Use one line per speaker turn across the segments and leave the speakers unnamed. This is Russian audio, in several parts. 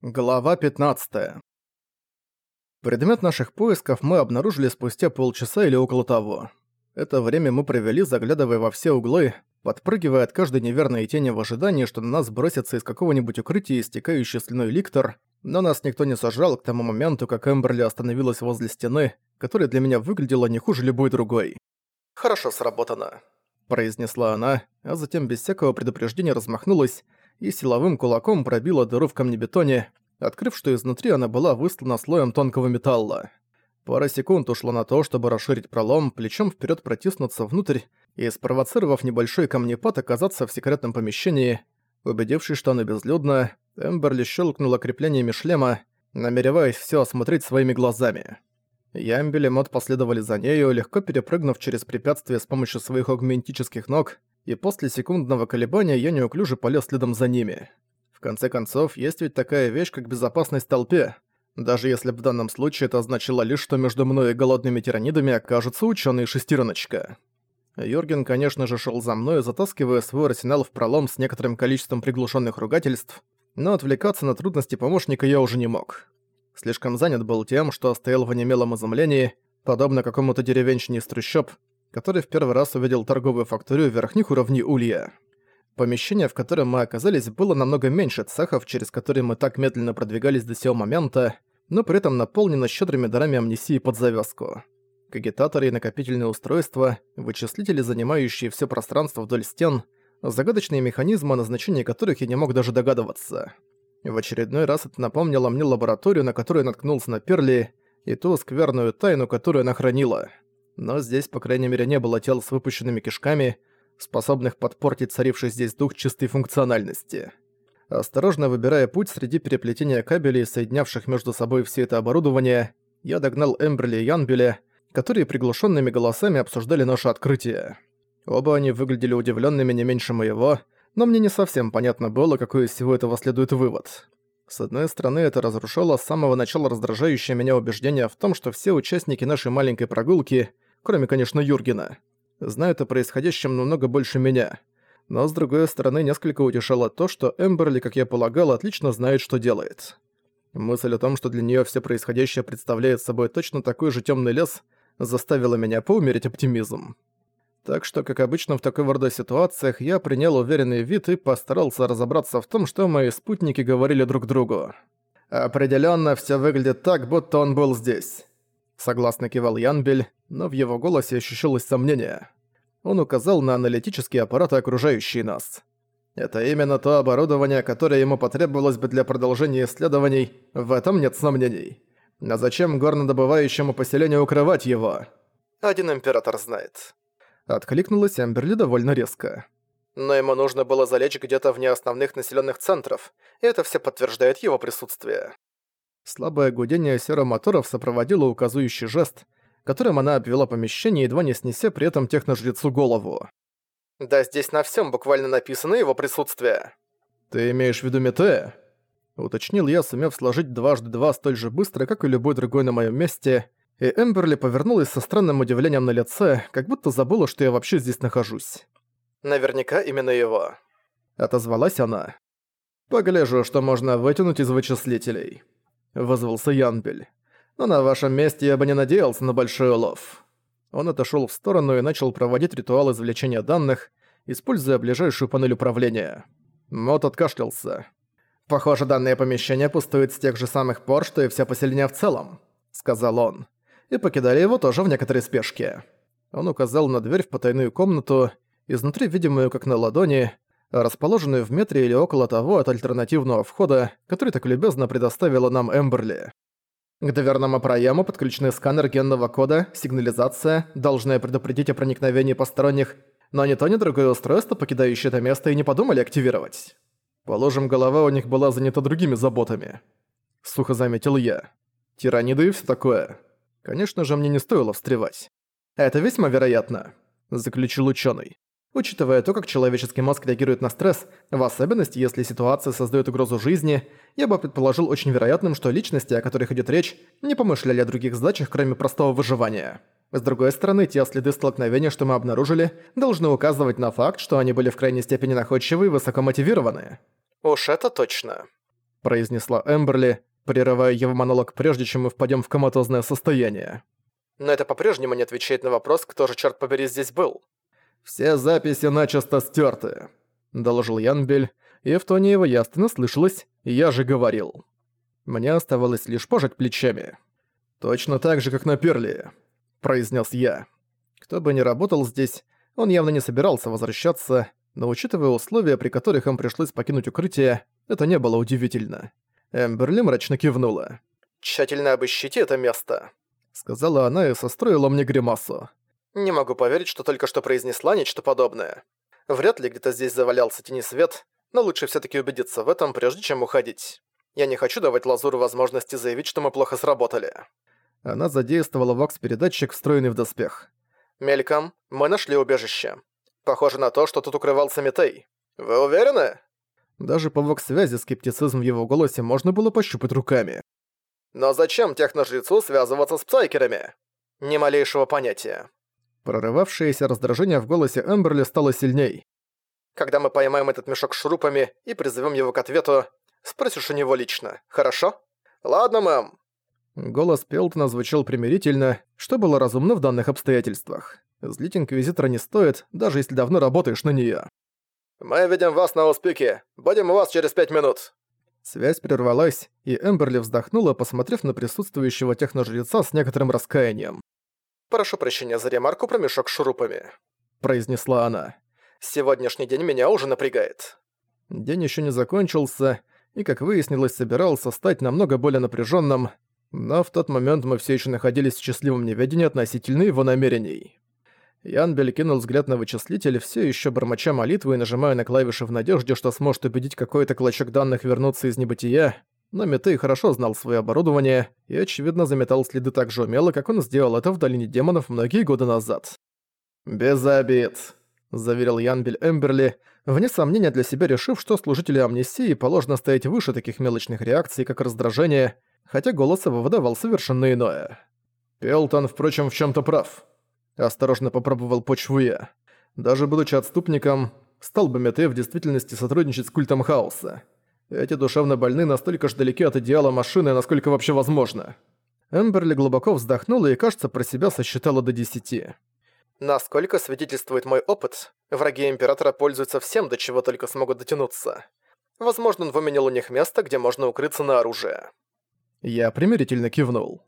Глава 15. Предмет наших поисков мы обнаружили спустя полчаса или около того. Это время мы провели, заглядывая во все углы, подпрыгивая от каждой неверной тени в ожидании, что на нас бросится из какого-нибудь укрытия истекающий слюной ликтор, но нас никто не сажал к тому моменту, как Эмберли остановилась возле стены, которая для меня выглядела не хуже любой другой. «Хорошо сработано», — произнесла она, а затем без всякого предупреждения размахнулась, и силовым кулаком пробила дыру в камнебетоне, открыв, что изнутри она была выслана слоем тонкого металла. Пара секунд ушло на то, чтобы расширить пролом, плечом вперед протиснуться внутрь и, спровоцировав небольшой камнепад, оказаться в секретном помещении. Убедившись, что оно безлюдно, Эмберли щелкнула креплениями шлема, намереваясь все осмотреть своими глазами. Я и Мод последовали за нею, легко перепрыгнув через препятствие с помощью своих агментических ног, и после секундного колебания я неуклюже полез следом за ними. В конце концов, есть ведь такая вещь, как безопасность в толпе. Даже если в данном случае это означало лишь, что между мной и голодными тиранидами окажется ученый шестероночка. Йорген, конечно же, шел за мной, затаскивая свой арсенал в пролом с некоторым количеством приглушенных ругательств, но отвлекаться на трудности помощника я уже не мог. Слишком занят был тем, что стоял в онемелом изумлении, подобно какому-то деревенщине из трущоб, который в первый раз увидел торговую факторию верхних уровней Улья. Помещение, в котором мы оказались, было намного меньше цехов, через которые мы так медленно продвигались до сего момента, но при этом наполнено щедрыми дарами амнисии под завязку. Кагитаторы и накопительные устройства, вычислители, занимающие все пространство вдоль стен, загадочные механизмы, о назначении которых я не мог даже догадываться. В очередной раз это напомнило мне лабораторию, на которую наткнулся на Перли, и ту скверную тайну, которую она хранила — но здесь, по крайней мере, не было тел с выпущенными кишками, способных подпортить царивший здесь дух чистой функциональности. Осторожно выбирая путь среди переплетения кабелей, соединявших между собой все это оборудование, я догнал Эмберли и Янбеля, которые приглушенными голосами обсуждали наше открытие. Оба они выглядели удивленными не меньше моего, но мне не совсем понятно было, какой из всего этого следует вывод. С одной стороны, это разрушало с самого начала раздражающее меня убеждение в том, что все участники нашей маленькой прогулки — кроме, конечно, Юргена, знают о происходящем намного больше меня. Но, с другой стороны, несколько утешало то, что Эмберли, как я полагал, отлично знает, что делает. Мысль о том, что для нее все происходящее представляет собой точно такой же темный лес, заставила меня поумерить оптимизм. Так что, как обычно в такой рода ситуациях, я принял уверенный вид и постарался разобраться в том, что мои спутники говорили друг другу. Определенно все выглядит так, будто он был здесь. Согласно кивал Янбель, но в его голосе ощущалось сомнение. Он указал на аналитические аппараты, окружающие нас. Это именно то оборудование, которое ему потребовалось бы для продолжения исследований, в этом нет сомнений. Но зачем горнодобывающему поселению укрывать его? Один император знает. Откликнулась Эмберли довольно резко. Но ему нужно было залечь где-то вне основных населенных центров, и это все подтверждает его присутствие. Слабое гудение серомоторов сопроводило указующий жест, которым она обвела помещение, едва не снеся при этом техножрецу голову. «Да здесь на всем буквально написано его присутствие». «Ты имеешь в виду Метея?» Уточнил я, сумев сложить дважды два столь же быстро, как и любой другой на моем месте, и Эмберли повернулась со странным удивлением на лице, как будто забыла, что я вообще здесь нахожусь. «Наверняка именно его», — отозвалась она. «Погляжу, что можно вытянуть из вычислителей» вызвался Янбель. «Но на вашем месте я бы не надеялся на большой улов». Он отошёл в сторону и начал проводить ритуал извлечения данных, используя ближайшую панель управления. Мот откашлялся. «Похоже, данное помещение пустует с тех же самых пор, что и все поселение в целом», — сказал он. «И покидали его тоже в некоторой спешке». Он указал на дверь в потайную комнату, изнутри видимую как на ладони, расположенную в метре или около того от альтернативного входа, который так любезно предоставила нам Эмберли. К дверному проему подключены сканер генного кода, сигнализация, должная предупредить о проникновении посторонних, но ни то, ни другое устройство, покидающее это место, и не подумали активировать. Положим, голова у них была занята другими заботами. Сухо заметил я. Тираниды и всё такое. Конечно же, мне не стоило встревать. Это весьма вероятно, заключил ученый. Учитывая то, как человеческий мозг реагирует на стресс, в особенности, если ситуация создает угрозу жизни, я бы предположил очень вероятным, что личности, о которых идет речь, не помышляли о других задачах, кроме простого выживания. С другой стороны, те следы столкновения, что мы обнаружили, должны указывать на факт, что они были в крайней степени находчивы и высоко мотивированы. «Уж это точно», — произнесла Эмберли, прерывая его монолог прежде, чем мы впадем в коматозное состояние.
Но это по-прежнему не отвечает на вопрос, кто же, черт побери, здесь был.
«Все записи начисто стерты», — доложил Янбель, и в тоне его ясно слышалось «я же говорил». Мне оставалось лишь пожать плечами. «Точно так же, как на Перли», — произнес я. Кто бы ни работал здесь, он явно не собирался возвращаться, но учитывая условия, при которых им пришлось покинуть укрытие, это не было удивительно. Эмберли мрачно кивнула.
«Тщательно обыщите это место», —
сказала она и состроила мне гримасу.
«Не могу поверить, что только что произнесла нечто подобное. Вряд ли где-то здесь завалялся тенесвет, но лучше все таки убедиться в этом, прежде чем уходить. Я не хочу давать Лазуру возможности заявить, что мы плохо сработали».
Она задействовала вакс-передатчик, встроенный в доспех.
«Мельком, мы нашли убежище. Похоже на то, что тут укрывался Митей. Вы уверены?»
Даже по вокс-связи скептицизм в его голосе можно было пощупать руками.
«Но зачем техножрецу связываться с псайкерами?» «Ни малейшего понятия».
Прорывавшееся раздражение в голосе Эмберли стало сильней.
«Когда мы поймаем этот мешок шурупами и призовем его к ответу, спросишь у него лично, хорошо?» «Ладно, мэм».
Голос Пелтона звучал примирительно, что было разумно в данных обстоятельствах. Злить Инквизитора не стоит, даже если давно работаешь на неё.
«Мы видим вас на успехе. Будем у вас через пять минут».
Связь прервалась, и Эмберли вздохнула, посмотрев на присутствующего техножреца с некоторым раскаянием.
«Прошу прощения за ремарку про мешок с шурупами», —
произнесла она.
«Сегодняшний день меня уже напрягает».
День еще не закончился, и, как выяснилось, собирался стать намного более напряженным, но в тот момент мы все еще находились в счастливом неведении относительно его намерений. Янбель кинул взгляд на вычислитель, все еще бормоча молитву и нажимая на клавиши в надежде, что сможет убедить какой-то клочок данных вернуться из небытия, но Метей хорошо знал свое оборудование и, очевидно, заметал следы так же умело, как он сделал это в Долине Демонов многие годы назад. «Без обид», — заверил Янбель Эмберли, вне сомнения для себя решив, что служители амнистии положено стоять выше таких мелочных реакций, как раздражение, хотя голос его выдавал совершенно иное. Пелтон, впрочем, в чем то прав. Осторожно попробовал почву я. Даже будучи отступником, стал бы Мете в действительности сотрудничать с культом хаоса. Эти душевно больны настолько же далеки от идеала машины, насколько вообще возможно. Эмберли глубоко вздохнула и, кажется, про себя сосчитала до десяти.
Насколько свидетельствует мой опыт, враги Императора пользуются всем, до чего только смогут дотянуться. Возможно, он выменил у них место, где можно укрыться на оружие.
Я примирительно кивнул.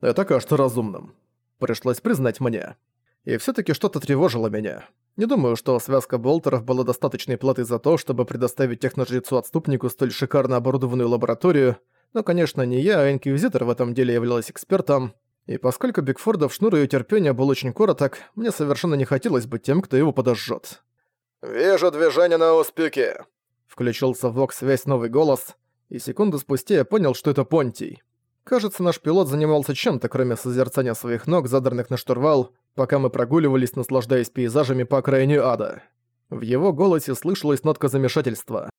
Это кажется разумным. Пришлось признать мне. И все таки что-то тревожило меня. Не думаю, что связка болтеров была достаточной платой за то, чтобы предоставить техножрецу-отступнику столь шикарно оборудованную лабораторию, но, конечно, не я, а Инквизитор в этом деле являлась экспертом, и поскольку Бигфордов шнур ее терпения был очень короток, мне совершенно не хотелось быть тем, кто его подожжет.
«Вижу движение на успеке!»
Включился в вокс-связь новый голос, и секунду спустя я понял, что это Понтий. Кажется, наш пилот занимался чем-то, кроме созерцания своих ног, задранных на штурвал, пока мы прогуливались, наслаждаясь пейзажами по окраине ада. В его голосе слышалась нотка замешательства.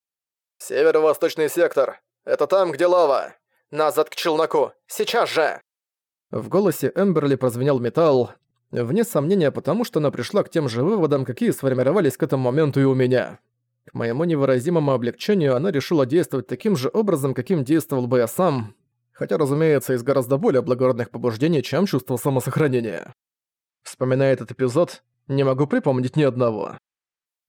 «Северо-восточный сектор! Это там, где лава! Назад к челноку! Сейчас же!»
В голосе Эмберли прозвенел металл, вне сомнения потому, что она пришла к тем же выводам, какие сформировались к этому моменту и у меня. К моему невыразимому облегчению она решила действовать таким же образом, каким действовал бы я сам, хотя, разумеется, из гораздо более благородных побуждений, чем чувство самосохранения. Вспоминая этот эпизод, не могу припомнить ни одного.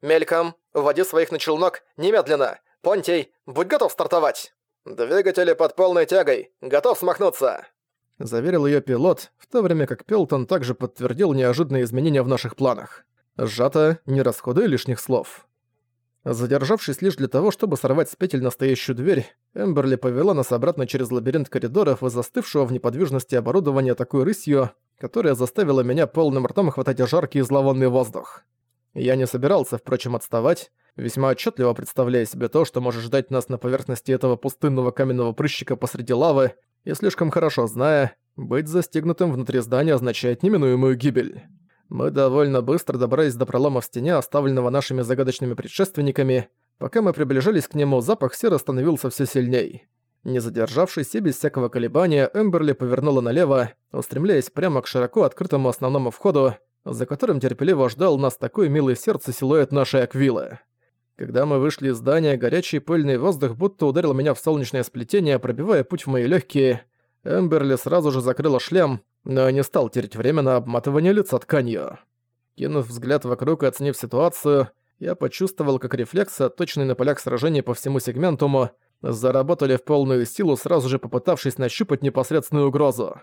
«Мельком, вводи своих на челнок, немедленно! Понтей, будь готов стартовать! Двигатели под полной тягой, готов смахнуться!»
Заверил ее пилот, в то время как Пелтон также подтвердил неожиданные изменения в наших планах. Сжато, не расходуя лишних слов. Задержавшись лишь для того, чтобы сорвать с петель настоящую дверь, Эмберли повела нас обратно через лабиринт коридоров и застывшего в неподвижности оборудования такой рысью, которая заставила меня полным ртом хватать жаркий и зловонный воздух. Я не собирался, впрочем, отставать, весьма отчетливо представляя себе то, что может ждать нас на поверхности этого пустынного каменного прыщика посреди лавы, и слишком хорошо зная, быть застигнутым внутри здания означает неминуемую гибель. Мы довольно быстро добрались до пролома в стене, оставленного нашими загадочными предшественниками. Пока мы приближались к нему, запах серы становился все сильней. Не задержавшись и без всякого колебания, Эмберли повернула налево, устремляясь прямо к широко открытому основному входу, за которым терпеливо ждал нас такой милый сердце силуэт нашей Аквилы. Когда мы вышли из здания, горячий пыльный воздух будто ударил меня в солнечное сплетение, пробивая путь в мои легкие. Эмберли сразу же закрыла шлем, но не стал терять время на обматывание лица тканью. Кинув взгляд вокруг и оценив ситуацию, я почувствовал, как рефлексы, точные на полях сражений по всему сегментуму, заработали в полную силу, сразу же попытавшись нащупать непосредственную угрозу.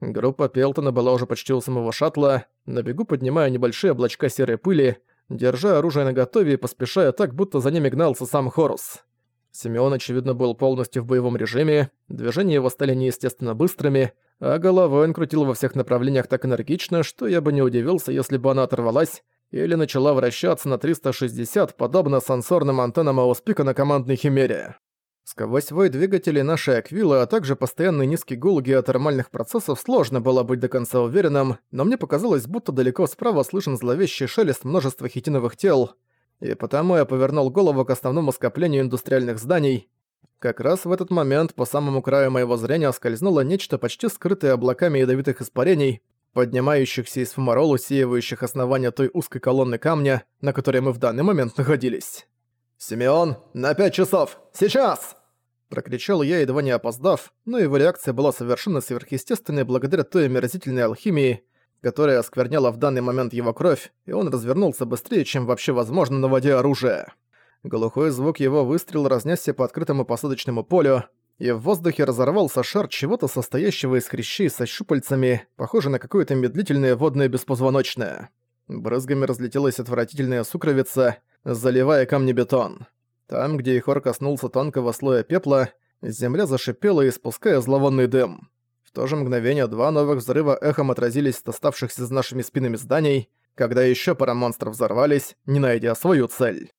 Группа Пелтона была уже почти у самого шаттла, на бегу поднимая небольшие облачка серой пыли, держа оружие наготове и поспешая так, будто за ними гнался сам Хорус. Симеон, очевидно, был полностью в боевом режиме, движения его стали неестественно быстрыми, а головой он крутил во всех направлениях так энергично, что я бы не удивился, если бы она оторвалась или начала вращаться на 360, подобно сенсорным антеннам Ауспика на командной химере. Сквозь вой двигателей нашей Аквилы, а также постоянный низкий гул геотермальных процессов сложно было быть до конца уверенным, но мне показалось, будто далеко справа слышен зловещий шелест множества хитиновых тел, и потому я повернул голову к основному скоплению индустриальных зданий. Как раз в этот момент по самому краю моего зрения скользнуло нечто почти скрытое облаками ядовитых испарений, поднимающихся из фумарол, усеивающих основания той узкой колонны камня, на которой мы в данный момент находились. «Симеон, на пять часов! Сейчас!» Прокричал я, едва не опоздав, но его реакция была совершенно сверхъестественной благодаря той омерзительной алхимии, которая оскверняла в данный момент его кровь, и он развернулся быстрее, чем вообще возможно, наводя оружие. Глухой звук его выстрела разнесся по открытому посадочному полю, и в воздухе разорвался шар чего-то состоящего из хрящей со щупальцами, похоже на какое-то медлительное водное беспозвоночное. Брызгами разлетелась отвратительная сукровица, заливая камни-бетон. Там, где Ихор коснулся тонкого слоя пепла, земля зашипела, испуская зловонный дым. В то же мгновение два новых взрыва эхом отразились от оставшихся за нашими спинами зданий, когда еще пара монстров взорвались, не найдя свою цель.